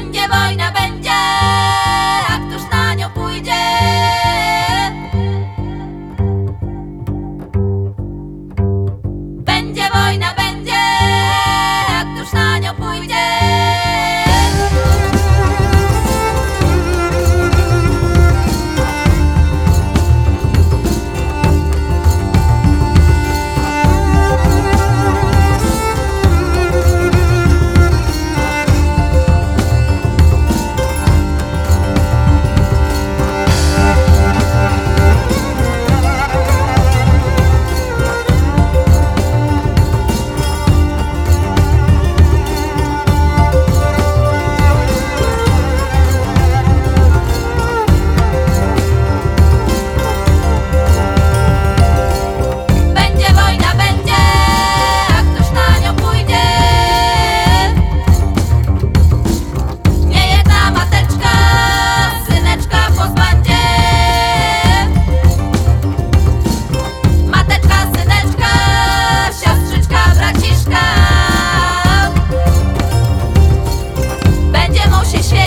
Będzie wojna, będzie,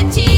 braciszka.